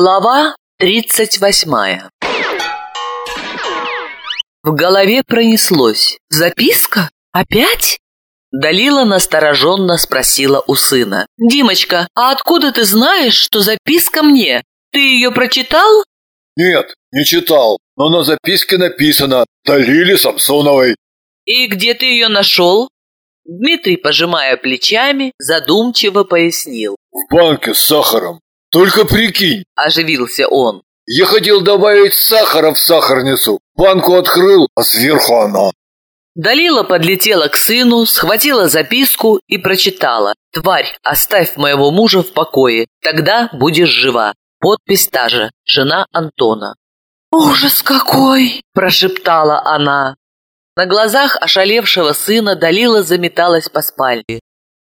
Глава тридцать восьмая В голове пронеслось. «Записка? Опять?» Далила настороженно спросила у сына. «Димочка, а откуда ты знаешь, что записка мне? Ты ее прочитал?» Нет, не читал, но на записке написано «Далиле Самсоновой». «И где ты ее нашел?» Дмитрий, пожимая плечами, задумчиво пояснил. В банке с сахаром. Только прикинь, Оживился он. я хотел добавить сахара в сахарницу. Банку открыл, а сверху она. Далила подлетела к сыну, схватила записку и прочитала. «Тварь, оставь моего мужа в покое, тогда будешь жива». Подпись та же, жена Антона. «Ужас какой!» – прошептала она. На глазах ошалевшего сына Далила заметалась по спальне.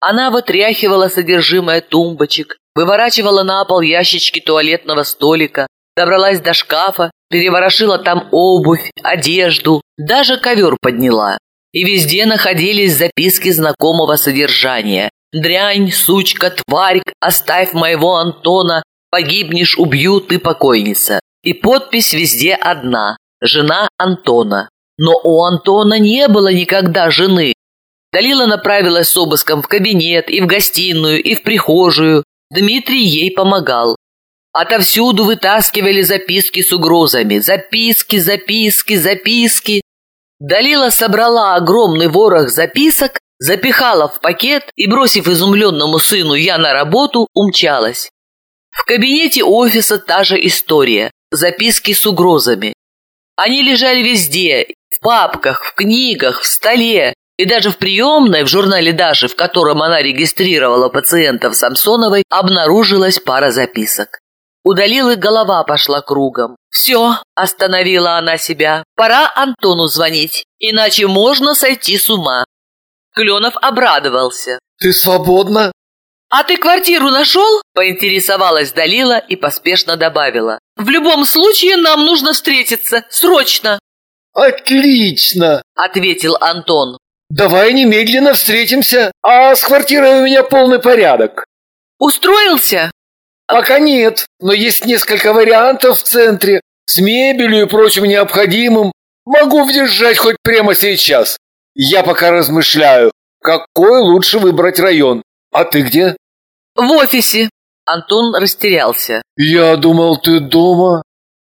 Она вытряхивала содержимое тумбочек, выворачивала на пол ящички туалетного столика, добралась до шкафа, переворошила там обувь, одежду, даже ковер подняла. И везде находились записки знакомого содержания. «Дрянь, сучка, тварь, оставь моего Антона, погибнешь, убью, ты покойница». И подпись везде одна – жена Антона. Но у Антона не было никогда жены. Далила направилась с обыском в кабинет, и в гостиную, и в прихожую. Дмитрий ей помогал. Отовсюду вытаскивали записки с угрозами. Записки, записки, записки. Далила собрала огромный ворох записок, запихала в пакет и, бросив изумленному сыну «я на работу», умчалась. В кабинете офиса та же история. Записки с угрозами. Они лежали везде, в папках, в книгах, в столе, и даже в приемной, в журнале Даши, в котором она регистрировала пациентов Самсоновой, обнаружилась пара записок. У Далилы голова пошла кругом. «Все», – остановила она себя, – «пора Антону звонить, иначе можно сойти с ума». Кленов обрадовался. Ты свободна? «А ты квартиру нашел?» – поинтересовалась Далила и поспешно добавила. «В любом случае нам нужно встретиться, срочно!» Отлично! – ответил Антон. Давай немедленно встретимся. А с квартирой у меня полный порядок. «Устроился?» Пока нет, но есть несколько вариантов в центре. С мебелью и прочим необходимым. Могу въезжать хоть прямо сейчас. Я пока размышляю, какой лучше выбрать район. А ты где? «В офисе». Антон растерялся. Я думал, ты дома.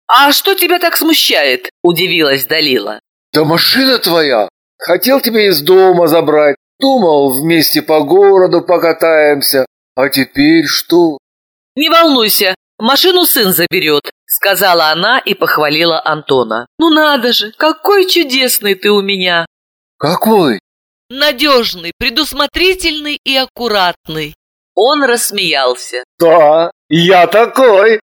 «А что тебя так смущает?» – удивилась Далила. Да машина твоя. Хотел тебя из дома забрать. Думал, вместе по городу покатаемся. А теперь что? «Не волнуйся, машину сын заберет», – сказала она и похвалила Антона. «Ну надо же, какой чудесный ты у меня!» Какой? Надежный, предусмотрительный и аккуратный. Он рассмеялся. Да, я такой.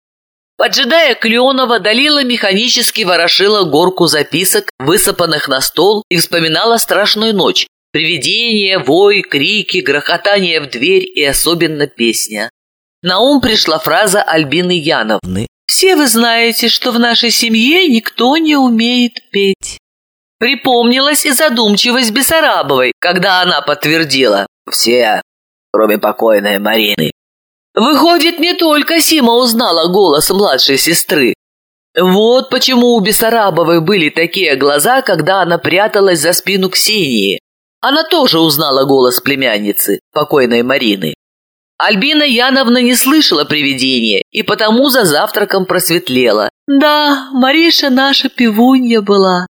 Поджидая Кленова, Далила механически ворошила горку записок, высыпанных на стол, и вспоминала страшную ночь. Привидения, вой, крики, грохотание в дверь и особенно песня. На ум пришла фраза Альбины Яновны. «Все вы знаете, что в нашей семье никто не умеет петь». Припомнилась и задумчивость Бессарабовой, когда она подтвердила «Все, кроме покойной Марины». Выходит, не только Сима узнала голос младшей сестры. Вот почему у Бессарабовой были такие глаза, когда она пряталась за спину Ксении. Она тоже узнала голос племянницы, покойной Марины. Альбина Яновна не слышала привидения и потому за завтраком просветлела. «Да, Мариша наша пивунья была».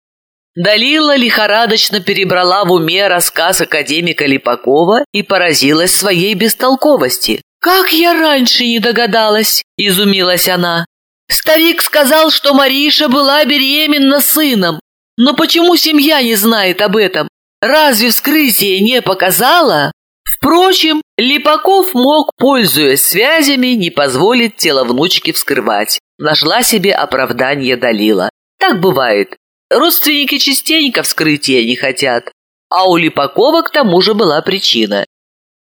Далила лихорадочно перебрала в уме рассказ академика Липакова и поразилась своей бестолковости. «Как я раньше не догадалась!» – изумилась она. «Старик сказал, что Мариша была беременна сыном. Но почему семья не знает об этом? Разве вскрытие не показало?» Впрочем, Липаков мог, пользуясь связями, не позволить тело внучки вскрывать. Нашла себе оправдание Далила. Так бывает. Родственники частенько вскрытия не хотят. А у Липакова к тому же была причина.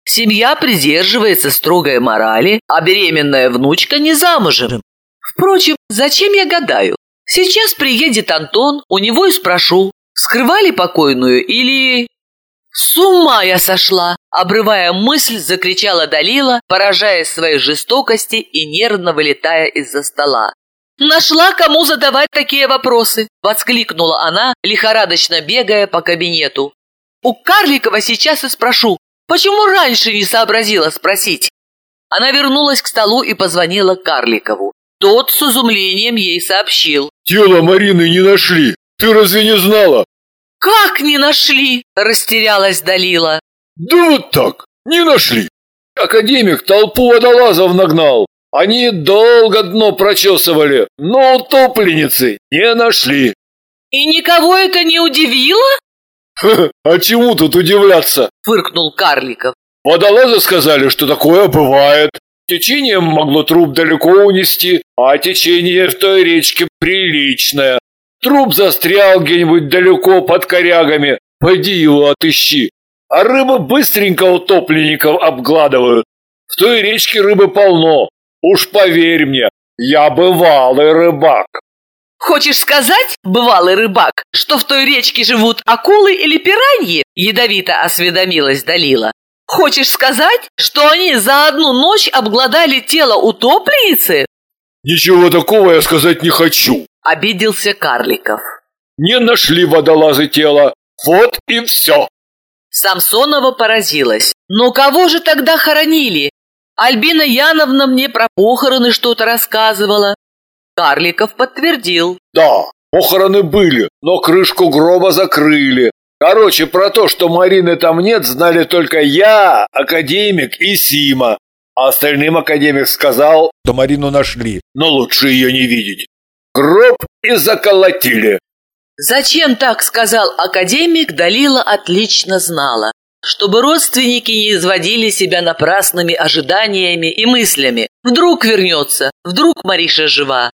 Семья придерживается строгой морали, а беременная внучка не замужем. Впрочем, зачем я гадаю? Сейчас приедет Антон, у него и спрошу, вскрывали покойную или... «С ума я сошла!» Обрывая мысль, закричала Далила, поражаясь своей жестокости и нервно вылетая из-за стола. «Нашла, кому задавать такие вопросы!» – воскликнула она, лихорадочно бегая по кабинету. «У Карликова сейчас и спрошу, почему раньше не сообразила спросить?» Она вернулась к столу и позвонила Карликову. Тот с изумлением ей сообщил. «Тело Марины не нашли. Ты разве не знала?» «Как не нашли?» – растерялась Далила. «Да вот так, не нашли. Академик толпу водолазов нагнал. Они долго дно прочесывали, но утопленницы не нашли». «И никого это не удивило?» «А чему тут удивляться?» – фыркнул Карликов. «Водолазы сказали, что такое бывает. Течение могло труп далеко унести, а течение в той речке приличное. Труп застрял где-нибудь далеко под корягами. Пойди его отыщи. А рыбы быстренько утопленников обгладывают. В той речке рыбы полно. Уж поверь мне, я бывалый рыбак. Хочешь сказать, бывалый рыбак, что в той речке живут акулы или пираньи? Ядовито осведомилась Далила. Хочешь сказать, что они за одну ночь обглодали тело утопленницы? Ничего такого я сказать не хочу. Обиделся Карликов. Не нашли водолазы тело. Вот и все. Самсонова поразилась. Но кого же тогда хоронили? Альбина Яновна мне про похороны что-то рассказывала. Карликов подтвердил. Да, похороны были, но крышку гроба закрыли. Короче, про то, что Марины там нет, знали только я, академик и Сима. А остальным академик сказал, что Марину нашли, но лучше ее не видеть. Гроб и заколотили. Зачем так сказал академик, Далила отлично знала. Чтобы родственники не изводили себя напрасными ожиданиями и мыслями. Вдруг вернется, вдруг Мариша жива.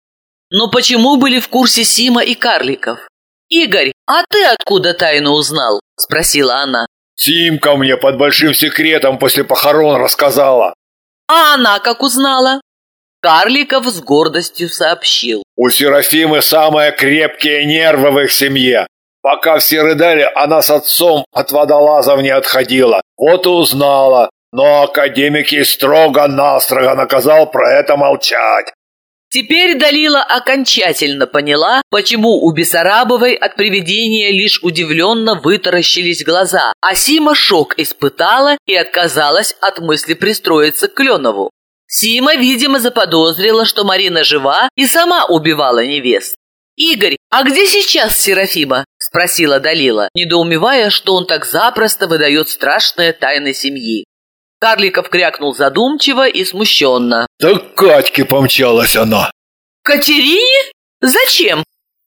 Но почему были в курсе Сима и Карликов? «Игорь, а ты откуда тайну узнал?» – спросила она. «Симка мне под большим секретом после похорон рассказала». «А она как узнала?» Карликов с гордостью сообщил. «У Серафимы самые крепкие нервы в их семье. Пока все рыдали, она с отцом от водолазов не отходила. Вот и узнала. Но академик ей строго-настрого наказал про это молчать. Теперь Далила окончательно поняла, почему у Бессарабовой от привидения лишь удивленно вытаращились глаза, а Сима шок испытала и отказалась от мысли пристроиться к Кленову. Сима, видимо, заподозрила, что Марина жива и сама убивала невест. «Игорь, а где сейчас Серафима?» – спросила Далила, недоумевая, что он так запросто выдает страшные тайны семьи. Карликов крякнул задумчиво и смущенно. «Да к Катьке помчалась она!» «Катерине? Зачем?»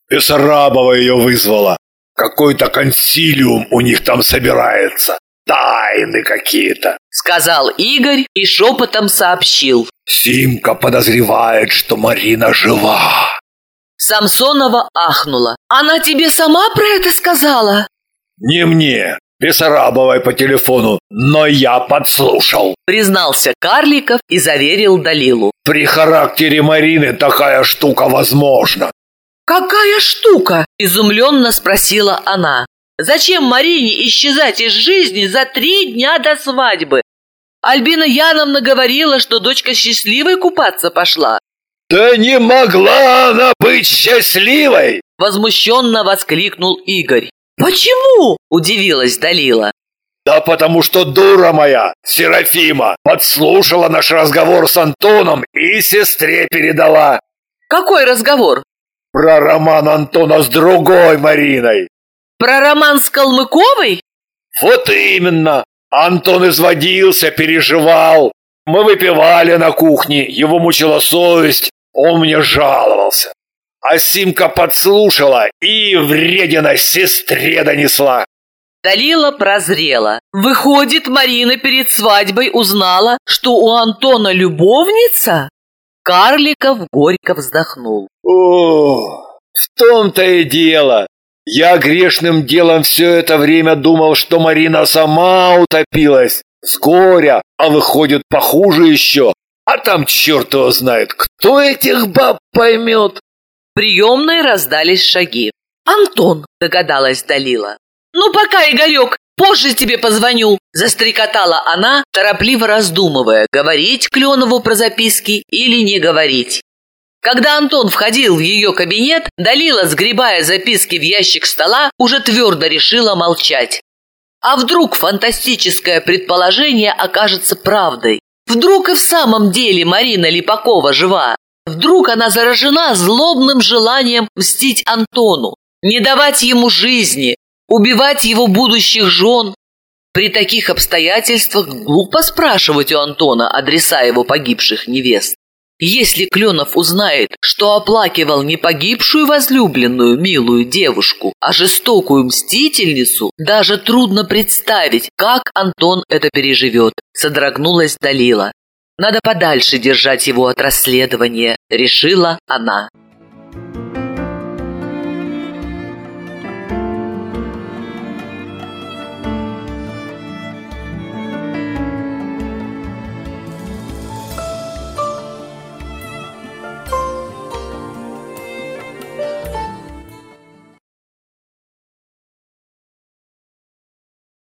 Бессарабова ее вызвала. Какой-то консилиум у них там собирается тайны какие-то», — сказал Игорь и шепотом сообщил. «Симка подозревает, что Марина жива». Самсонова ахнула. «Она тебе сама про это сказала?» «Не мне, Бессарабовой по телефону, но я подслушал», — признался Карликов и заверил Далилу. «При характере Марины такая штука возможна». «Какая штука?» – изумленно спросила она. Зачем Марине исчезать из жизни за три дня до свадьбы? Альбина Яновна говорила, что дочка счастливой купаться пошла. «Да не могла она быть счастливой!» Возмущенно воскликнул Игорь. «Почему?» – удивилась Далила. «Да потому что дура моя, Серафима, подслушала наш разговор с Антоном и сестре передала». «Какой разговор?» «Про роман Антона с другой Мариной». Про роман с Калмыковой? Вот именно. Антон изводился, переживал. Мы выпивали на кухне, его мучила совесть, он мне жаловался. А Симка подслушала и вредина сестре донесла. Далила прозрела. Выходит, Марина перед свадьбой узнала, что у Антона любовница? Карликов горько вздохнул. О, в том-то и дело. Я грешным делом все это время думал, что Марина сама утопилась с горя, а выходит похуже еще. А там черт его знает, кто этих баб поймет. Приемной раздались шаги. «Антон!» – догадалась Далила. «Ну пока, Игорек, Позже тебе позвоню!» Застрекотала она, торопливо раздумывая, говорить Кленову про записки или не говорить. Когда Антон входил в ее кабинет, Далила, сгребая записки в ящик стола, уже твердо решила молчать. А вдруг фантастическое предположение окажется правдой? Вдруг и в самом деле Марина Липакова жива? Вдруг она заражена злобным желанием мстить Антону, не давать ему жизни, убивать его будущих жен? При таких обстоятельствах глупо спрашивать у Антона адреса его погибших невест. Если Кленов узнает, что оплакивал не погибшую возлюбленную милую девушку, а жестокую мстительницу, даже трудно представить, как Антон это переживет, содрогнулась Далила. Надо подальше держать его от расследования, решила она.